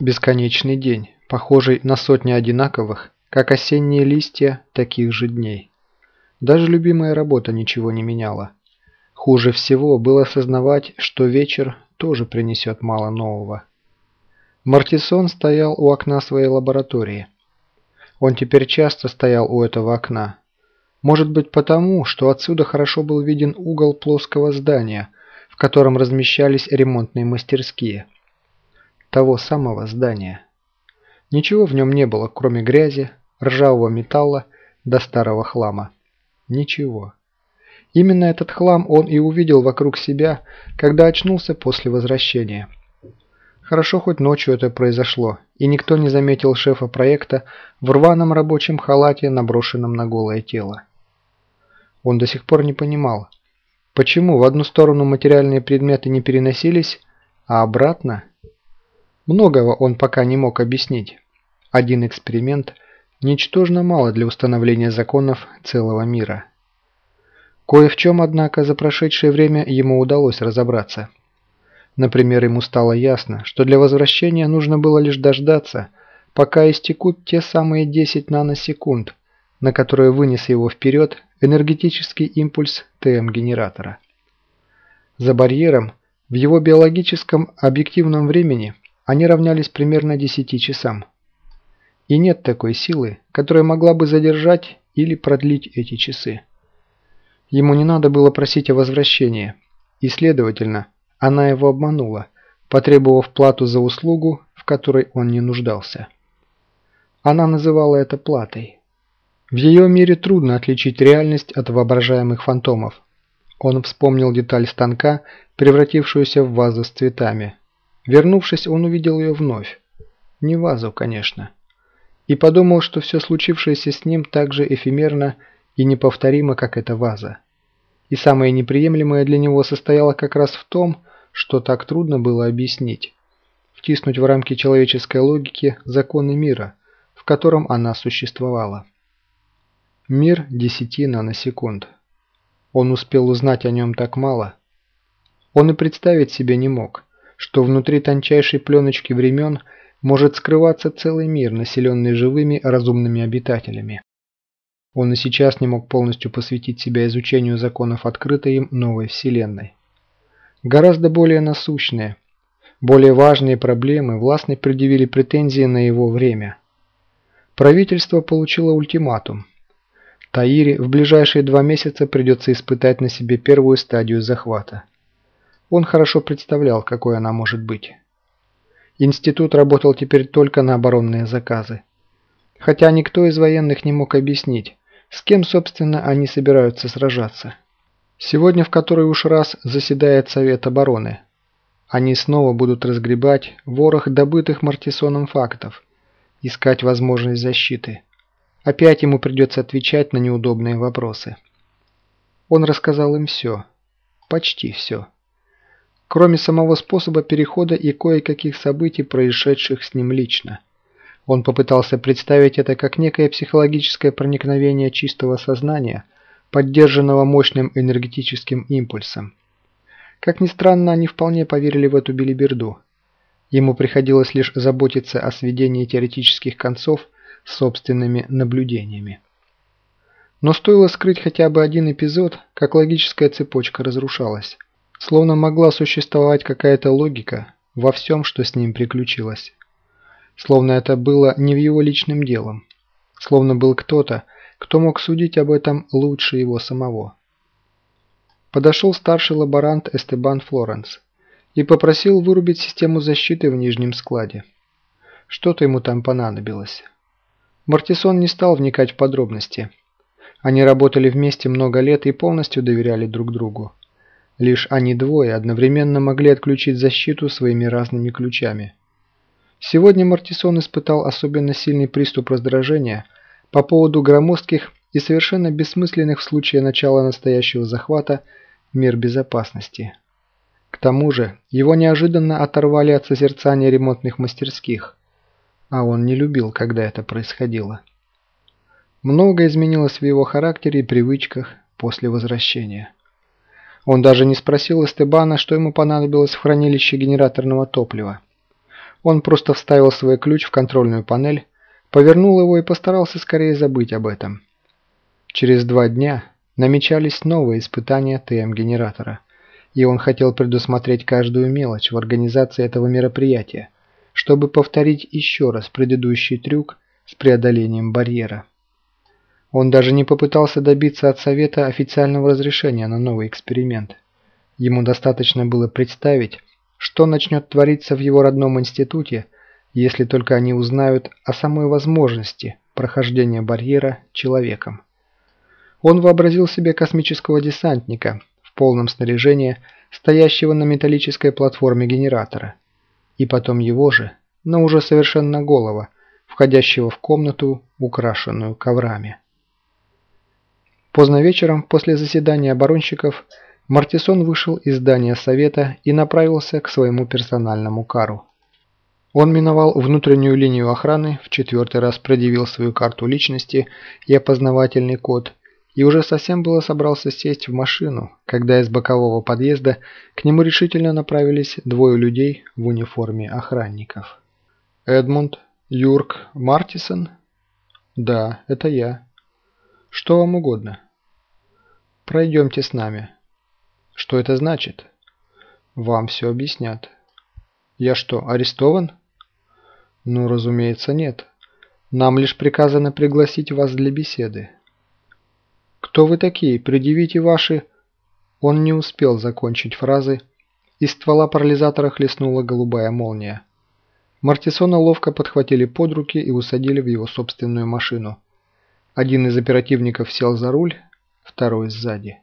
Бесконечный день, похожий на сотни одинаковых, как осенние листья таких же дней. Даже любимая работа ничего не меняла. Хуже всего было осознавать, что вечер тоже принесет мало нового. Мартисон стоял у окна своей лаборатории. Он теперь часто стоял у этого окна. Может быть потому, что отсюда хорошо был виден угол плоского здания, в котором размещались ремонтные мастерские. Того самого здания. Ничего в нем не было, кроме грязи, ржавого металла до старого хлама. Ничего. Именно этот хлам он и увидел вокруг себя, когда очнулся после возвращения. Хорошо хоть ночью это произошло, и никто не заметил шефа проекта в рваном рабочем халате, наброшенном на голое тело. Он до сих пор не понимал, почему в одну сторону материальные предметы не переносились, а обратно? Многого он пока не мог объяснить. Один эксперимент ничтожно мало для установления законов целого мира. Кое в чем, однако, за прошедшее время ему удалось разобраться. Например, ему стало ясно, что для возвращения нужно было лишь дождаться, пока истекут те самые 10 наносекунд, на которые вынес его вперед энергетический импульс ТМ-генератора. За барьером, в его биологическом объективном времени, они равнялись примерно 10 часам. И нет такой силы, которая могла бы задержать или продлить эти часы. Ему не надо было просить о возвращении, и, следовательно, она его обманула, потребовав плату за услугу, в которой он не нуждался. Она называла это платой. В ее мире трудно отличить реальность от воображаемых фантомов. Он вспомнил деталь станка, превратившуюся в вазу с цветами. Вернувшись, он увидел ее вновь. Не вазу, конечно. И подумал, что все случившееся с ним так же эфемерно и неповторимо, как эта ваза. И самое неприемлемое для него состояло как раз в том, что так трудно было объяснить. Втиснуть в рамки человеческой логики законы мира, в котором она существовала. Мир 10 наносекунд. Он успел узнать о нем так мало. Он и представить себе не мог, что внутри тончайшей пленочки времен может скрываться целый мир, населенный живыми разумными обитателями. Он и сейчас не мог полностью посвятить себя изучению законов открытой им новой вселенной. Гораздо более насущные, более важные проблемы властно предъявили претензии на его время. Правительство получило ультиматум. Таире в ближайшие два месяца придется испытать на себе первую стадию захвата. Он хорошо представлял, какой она может быть. Институт работал теперь только на оборонные заказы. Хотя никто из военных не мог объяснить, с кем, собственно, они собираются сражаться? Сегодня в который уж раз заседает Совет обороны. Они снова будут разгребать ворох добытых Мартисоном фактов, искать возможность защиты. Опять ему придется отвечать на неудобные вопросы. Он рассказал им все. Почти все. Кроме самого способа перехода и кое-каких событий, происшедших с ним лично. Он попытался представить это как некое психологическое проникновение чистого сознания, поддержанного мощным энергетическим импульсом. Как ни странно, они вполне поверили в эту билиберду. Ему приходилось лишь заботиться о сведении теоретических концов собственными наблюдениями. Но стоило скрыть хотя бы один эпизод, как логическая цепочка разрушалась. Словно могла существовать какая-то логика во всем, что с ним приключилось словно это было не в его личным делом, словно был кто-то, кто мог судить об этом лучше его самого. Подошел старший лаборант Эстебан Флоренс и попросил вырубить систему защиты в нижнем складе. Что-то ему там понадобилось. Мартисон не стал вникать в подробности. Они работали вместе много лет и полностью доверяли друг другу. Лишь они двое одновременно могли отключить защиту своими разными ключами. Сегодня Мартисон испытал особенно сильный приступ раздражения по поводу громоздких и совершенно бессмысленных в случае начала настоящего захвата мер безопасности. К тому же его неожиданно оторвали от созерцания ремонтных мастерских, а он не любил, когда это происходило. Много изменилось в его характере и привычках после возвращения. Он даже не спросил Эстебана, что ему понадобилось в хранилище генераторного топлива. Он просто вставил свой ключ в контрольную панель, повернул его и постарался скорее забыть об этом. Через два дня намечались новые испытания ТМ-генератора, и он хотел предусмотреть каждую мелочь в организации этого мероприятия, чтобы повторить еще раз предыдущий трюк с преодолением барьера. Он даже не попытался добиться от Совета официального разрешения на новый эксперимент. Ему достаточно было представить, что начнет твориться в его родном институте, если только они узнают о самой возможности прохождения барьера человеком. Он вообразил себе космического десантника в полном снаряжении, стоящего на металлической платформе генератора, и потом его же, но уже совершенно голого, входящего в комнату, украшенную коврами. Поздно вечером, после заседания оборонщиков, Мартисон вышел из здания совета и направился к своему персональному кару. Он миновал внутреннюю линию охраны, в четвертый раз предъявил свою карту личности и опознавательный код, и уже совсем было собрался сесть в машину, когда из бокового подъезда к нему решительно направились двое людей в униформе охранников. «Эдмунд? Юрк? Мартисон?» «Да, это я. Что вам угодно?» Пройдемте с нами. Что это значит? Вам все объяснят. Я что, арестован? Ну, разумеется, нет. Нам лишь приказано пригласить вас для беседы. Кто вы такие? Предъявите ваши... Он не успел закончить фразы. Из ствола парализатора хлестнула голубая молния. Мартисона ловко подхватили под руки и усадили в его собственную машину. Один из оперативников сел за руль, второй сзади.